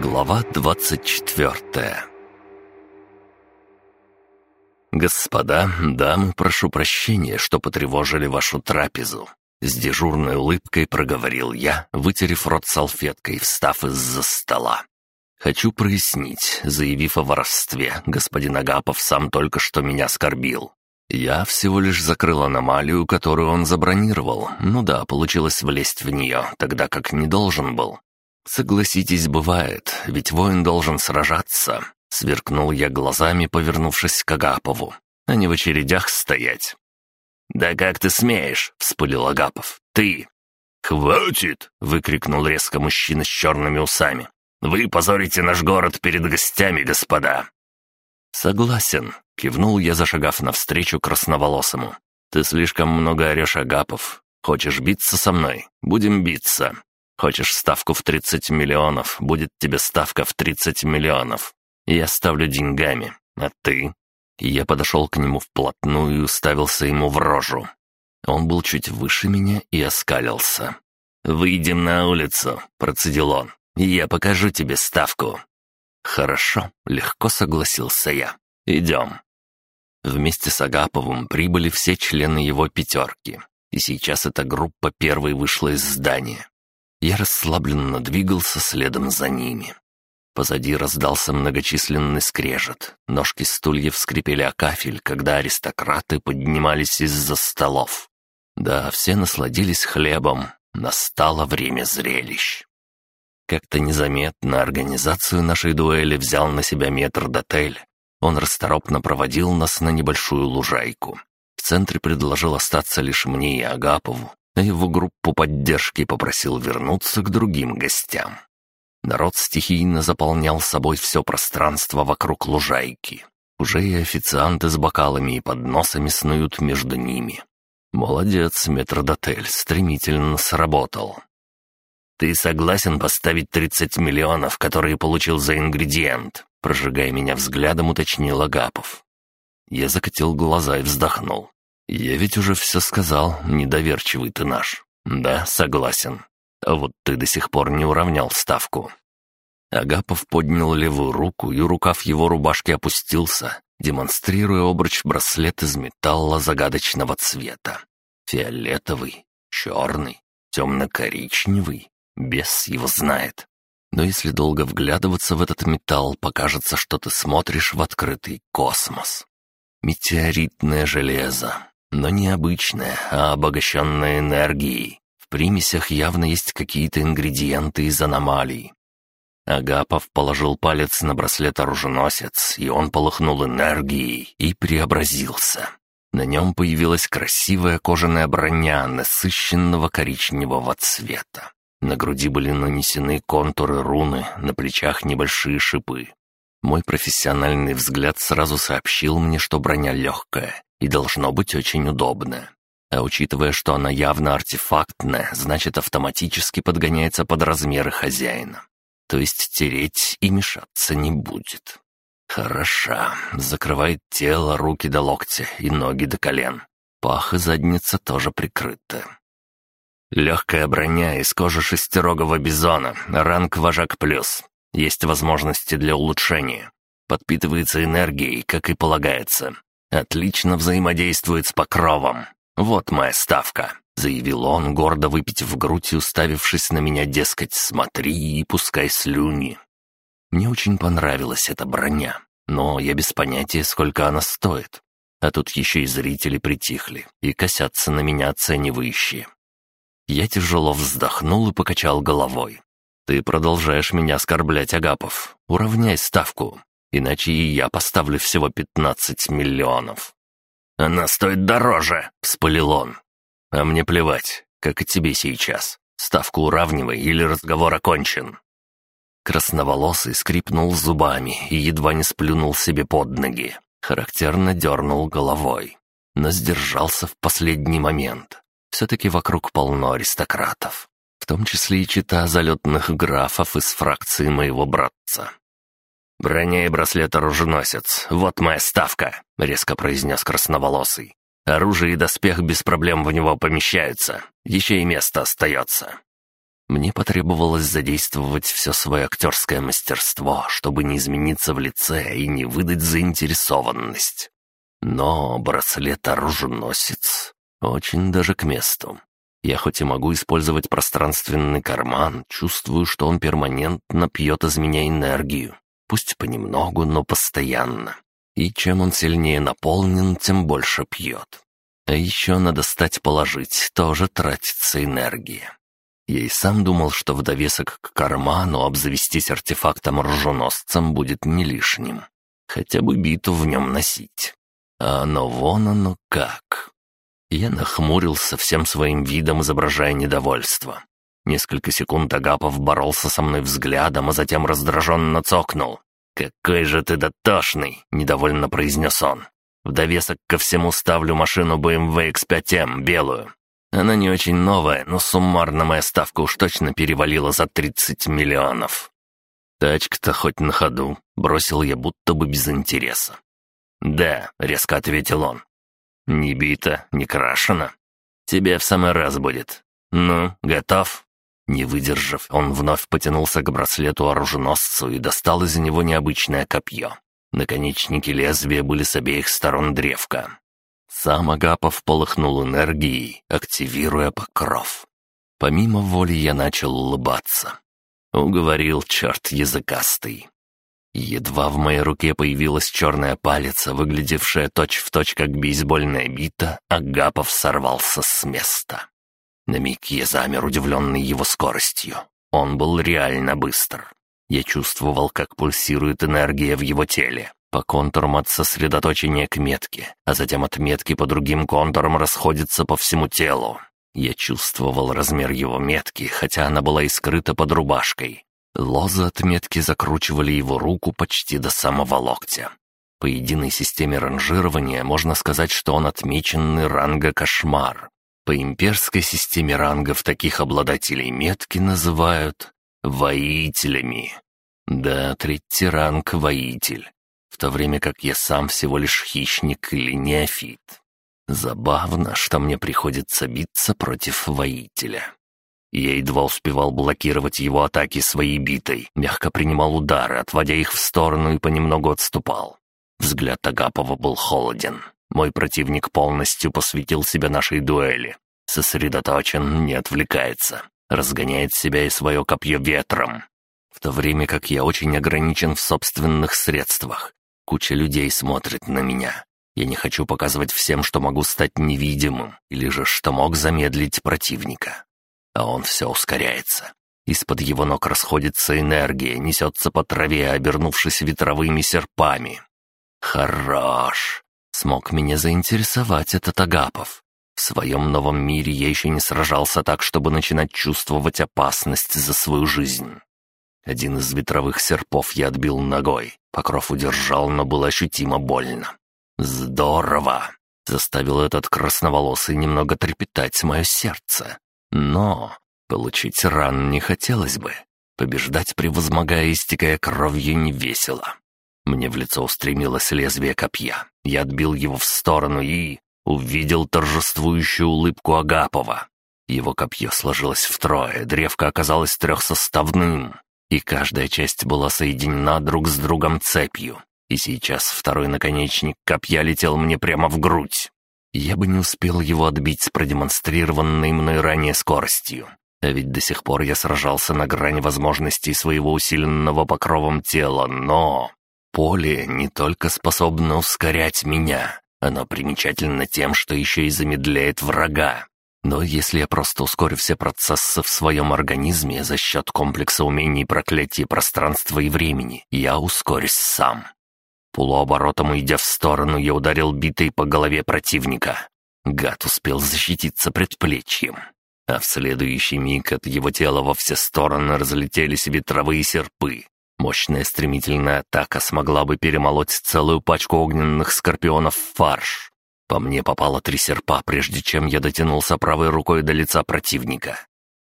Глава двадцать четвертая «Господа, дамы, прошу прощения, что потревожили вашу трапезу». С дежурной улыбкой проговорил я, вытерев рот салфеткой, встав из-за стола. «Хочу прояснить, заявив о воровстве, господин Агапов сам только что меня оскорбил. Я всего лишь закрыл аномалию, которую он забронировал. Ну да, получилось влезть в нее, тогда как не должен был. Согласитесь, бывает, ведь воин должен сражаться. Сверкнул я глазами, повернувшись к Агапову, а не в очередях стоять. «Да как ты смеешь?» — вспылил Агапов. «Ты!» «Хватит!» — выкрикнул резко мужчина с черными усами. «Вы позорите наш город перед гостями, господа!» «Согласен», — кивнул я, зашагав навстречу красноволосому. «Ты слишком много орешь, Агапов. Хочешь биться со мной? Будем биться. Хочешь ставку в 30 миллионов? Будет тебе ставка в 30 миллионов. Я ставлю деньгами. А ты?» я подошел к нему вплотную и уставился ему в рожу. Он был чуть выше меня и оскалился. «Выйдем на улицу», — процедил он. «Я покажу тебе ставку». «Хорошо», — легко согласился я. «Идем». Вместе с Агаповым прибыли все члены его пятерки, и сейчас эта группа первой вышла из здания. Я расслабленно двигался следом за ними. Позади раздался многочисленный скрежет. Ножки стульев скрипели о кафель, когда аристократы поднимались из-за столов. Да, все насладились хлебом. Настало время зрелищ. Как-то незаметно организацию нашей дуэли взял на себя метр-дотель. Он расторопно проводил нас на небольшую лужайку. В центре предложил остаться лишь мне и Агапову, а его группу поддержки попросил вернуться к другим гостям. Народ стихийно заполнял собой все пространство вокруг лужайки. Уже и официанты с бокалами и подносами снуют между ними. Молодец, метрдотель, стремительно сработал. «Ты согласен поставить 30 миллионов, которые получил за ингредиент?» Прожигая меня взглядом, уточнил Агапов. Я закатил глаза и вздохнул. «Я ведь уже все сказал, недоверчивый ты наш. Да, согласен. А вот ты до сих пор не уравнял ставку». Агапов поднял левую руку, и рукав его рубашки опустился, демонстрируя обруч-браслет из металла загадочного цвета. Фиолетовый, черный, темно-коричневый. Бес его знает. Но если долго вглядываться в этот металл, покажется, что ты смотришь в открытый космос. Метеоритное железо, но не обычное, а обогащенное энергией. В примесях явно есть какие-то ингредиенты из аномалий. Агапов положил палец на браслет-оруженосец, и он полыхнул энергией и преобразился. На нем появилась красивая кожаная броня насыщенного коричневого цвета. На груди были нанесены контуры руны, на плечах небольшие шипы. Мой профессиональный взгляд сразу сообщил мне, что броня легкая и должно быть очень удобная. А учитывая, что она явно артефактная, значит автоматически подгоняется под размеры хозяина. То есть тереть и мешаться не будет. Хороша. Закрывает тело, руки до локтя и ноги до колен. Пах и задница тоже прикрыты. Легкая броня из кожи шестирогого бизона, ранг вожак плюс. Есть возможности для улучшения. Подпитывается энергией, как и полагается. Отлично взаимодействует с покровом. Вот моя ставка», — заявил он, гордо выпитив грудь и уставившись на меня, дескать, «смотри и пускай слюни». Мне очень понравилась эта броня, но я без понятия, сколько она стоит. А тут еще и зрители притихли и косятся на меня оценивающие. Я тяжело вздохнул и покачал головой. «Ты продолжаешь меня оскорблять, Агапов. Уравняй ставку, иначе и я поставлю всего пятнадцать миллионов». «Она стоит дороже», — вспылил он. «А мне плевать, как и тебе сейчас. Ставку уравнивай или разговор окончен». Красноволосый скрипнул зубами и едва не сплюнул себе под ноги. Характерно дернул головой, но сдержался в последний момент. Все-таки вокруг полно аристократов, в том числе и чита залетных графов из фракции моего братца. «Броня и браслет-оруженосец, вот моя ставка», — резко произнес красноволосый. «Оружие и доспех без проблем в него помещаются, еще и место остается». Мне потребовалось задействовать все свое актерское мастерство, чтобы не измениться в лице и не выдать заинтересованность. Но браслет-оруженосец очень даже к месту. Я хоть и могу использовать пространственный карман, чувствую, что он перманентно пьет из меня энергию. Пусть понемногу, но постоянно. И чем он сильнее наполнен, тем больше пьет. А еще надо стать положить, тоже тратится энергия. Я и сам думал, что в довесок к карману обзавестись артефактом-оруженосцем будет не лишним. Хотя бы биту в нем носить. А оно вон оно как. Я нахмурился всем своим видом, изображая недовольство. Несколько секунд Агапов боролся со мной взглядом, а затем раздраженно цокнул. «Какой же ты дотошный!» — недовольно произнес он. «В довесок ко всему ставлю машину BMW X5M, белую. Она не очень новая, но суммарно моя ставка уж точно перевалила за 30 миллионов. Тачка-то хоть на ходу, бросил я будто бы без интереса. «Да», — резко ответил он. «Не бита, не крашена. Тебе в самый раз будет. Ну, готов?» Не выдержав, он вновь потянулся к браслету-оруженосцу и достал из него необычное копье. Наконечники лезвия были с обеих сторон древка. Сам Агапов полыхнул энергией, активируя покров. Помимо воли я начал улыбаться. Уговорил черт языкастый. Едва в моей руке появилась черная палец, выглядевшая точь-в-точь точь как бейсбольная бита, Агапов сорвался с места. На миг я замер, удивленный его скоростью. Он был реально быстр. Я чувствовал, как пульсирует энергия в его теле по контурам от сосредоточения к метке, а затем от метки по другим контурам расходится по всему телу. Я чувствовал размер его метки, хотя она была и скрыта под рубашкой. Лозы от метки закручивали его руку почти до самого локтя. По единой системе ранжирования можно сказать, что он отмеченный ранга «Кошмар». По имперской системе рангов таких обладателей метки называют «воителями». Да, третий ранг — воитель в то время как я сам всего лишь хищник или неофит. Забавно, что мне приходится биться против воителя. Я едва успевал блокировать его атаки своей битой, мягко принимал удары, отводя их в сторону и понемногу отступал. Взгляд Агапова был холоден. Мой противник полностью посвятил себя нашей дуэли. Сосредоточен, не отвлекается. Разгоняет себя и свое копье ветром. В то время как я очень ограничен в собственных средствах Куча людей смотрит на меня. Я не хочу показывать всем, что могу стать невидимым, или же что мог замедлить противника. А он все ускоряется. Из-под его ног расходится энергия, несется по траве, обернувшись ветровыми серпами. Хорош! Смог меня заинтересовать этот Агапов. В своем новом мире я еще не сражался так, чтобы начинать чувствовать опасность за свою жизнь. Один из ветровых серпов я отбил ногой. Покров удержал, но было ощутимо больно. «Здорово!» — заставил этот красноволосый немного трепетать мое сердце. Но получить ран не хотелось бы. Побеждать, превозмогая, истекая кровью, не весело. Мне в лицо устремилось лезвие копья. Я отбил его в сторону и... увидел торжествующую улыбку Агапова. Его копье сложилось втрое, древко оказалось трехсоставным и каждая часть была соединена друг с другом цепью. И сейчас второй наконечник копья летел мне прямо в грудь. Я бы не успел его отбить с продемонстрированной мной ранее скоростью. А ведь до сих пор я сражался на грани возможностей своего усиленного покровом тела, но... Поле не только способно ускорять меня, оно примечательно тем, что еще и замедляет врага. Но если я просто ускорю все процессы в своем организме за счет комплекса умений проклятия пространства и времени, я ускорюсь сам. Полуоборотом уйдя в сторону, я ударил битой по голове противника. Гад успел защититься предплечьем. А в следующий миг от его тела во все стороны разлетелись ветровые серпы. Мощная стремительная атака смогла бы перемолоть целую пачку огненных скорпионов в фарш. По мне попало три серпа, прежде чем я дотянулся правой рукой до лица противника.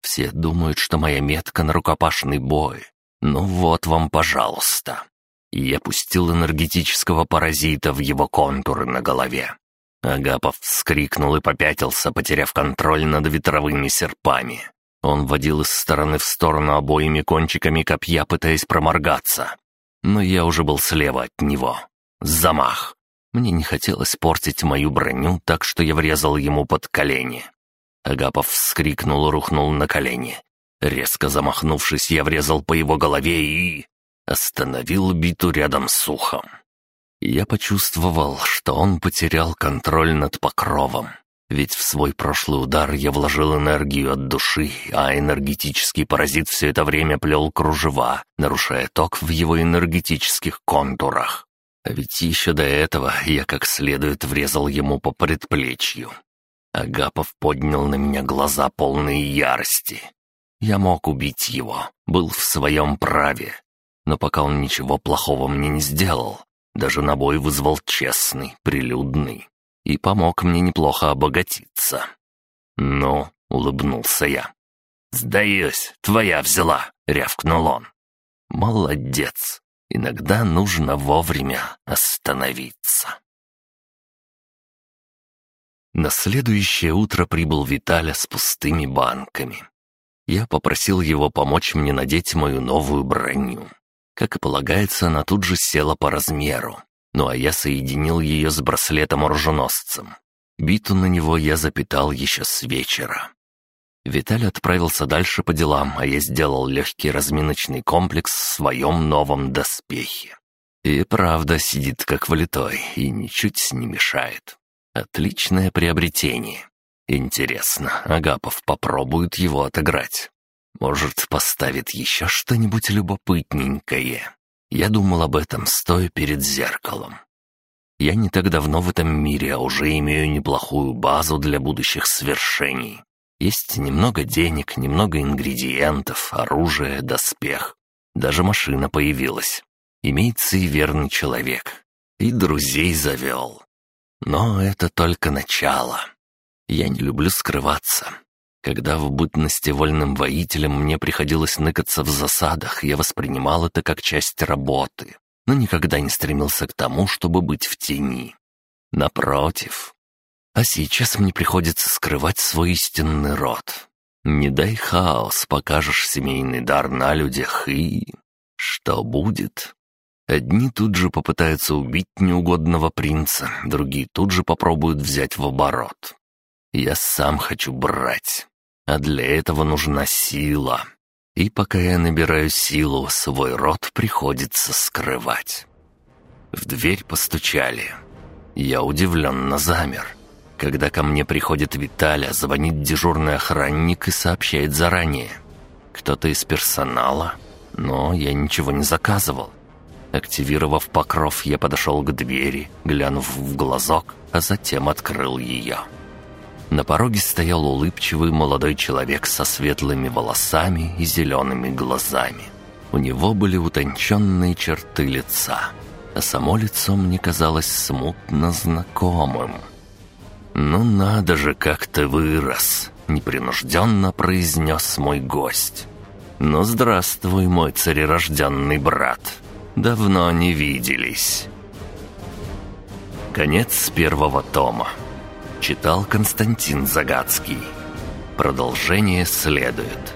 Все думают, что моя метка на рукопашный бой. Ну вот вам, пожалуйста. Я пустил энергетического паразита в его контуры на голове. Агапов вскрикнул и попятился, потеряв контроль над ветровыми серпами. Он водил из стороны в сторону обоими кончиками копья, пытаясь проморгаться. Но я уже был слева от него. Замах. Мне не хотелось портить мою броню, так что я врезал ему под колени. Агапов вскрикнул и рухнул на колени. Резко замахнувшись, я врезал по его голове и... остановил биту рядом с ухом. Я почувствовал, что он потерял контроль над покровом. Ведь в свой прошлый удар я вложил энергию от души, а энергетический паразит все это время плел кружева, нарушая ток в его энергетических контурах. А ведь еще до этого я как следует врезал ему по предплечью. Агапов поднял на меня глаза полные ярости. Я мог убить его, был в своем праве. Но пока он ничего плохого мне не сделал, даже на бой вызвал честный, прилюдный и помог мне неплохо обогатиться. «Ну», — улыбнулся я. «Сдаюсь, твоя взяла», — рявкнул он. «Молодец. Иногда нужно вовремя остановиться». На следующее утро прибыл Виталя с пустыми банками. Я попросил его помочь мне надеть мою новую броню. Как и полагается, она тут же села по размеру ну а я соединил ее с браслетом-оруженосцем. Биту на него я запитал еще с вечера. Виталий отправился дальше по делам, а я сделал легкий разминочный комплекс в своем новом доспехе. И правда сидит как влитой и ничуть не мешает. Отличное приобретение. Интересно, Агапов попробует его отыграть. Может, поставит еще что-нибудь любопытненькое. Я думал об этом, стоя перед зеркалом. Я не так давно в этом мире, а уже имею неплохую базу для будущих свершений. Есть немного денег, немного ингредиентов, оружие, доспех. Даже машина появилась. Имеется и верный человек. И друзей завел. Но это только начало. Я не люблю скрываться. Когда в бытности вольным воителем мне приходилось ныкаться в засадах, я воспринимал это как часть работы, но никогда не стремился к тому, чтобы быть в тени. Напротив. А сейчас мне приходится скрывать свой истинный род. Не дай хаос, покажешь семейный дар на людях и... Что будет? Одни тут же попытаются убить неугодного принца, другие тут же попробуют взять в оборот. Я сам хочу брать. А для этого нужна сила. И пока я набираю силу, свой род приходится скрывать. В дверь постучали. Я удивленно замер. Когда ко мне приходит Виталя, звонит дежурный охранник и сообщает заранее. Кто-то из персонала, но я ничего не заказывал. Активировав покров, я подошел к двери, глянув в глазок, а затем открыл ее. На пороге стоял улыбчивый молодой человек со светлыми волосами и зелеными глазами. У него были утонченные черты лица, а само лицо мне казалось смутно знакомым. «Ну надо же, как ты вырос!» — непринужденно произнес мой гость. «Ну здравствуй, мой царерожденный брат! Давно не виделись!» Конец первого тома. Читал Константин Загадский. Продолжение следует.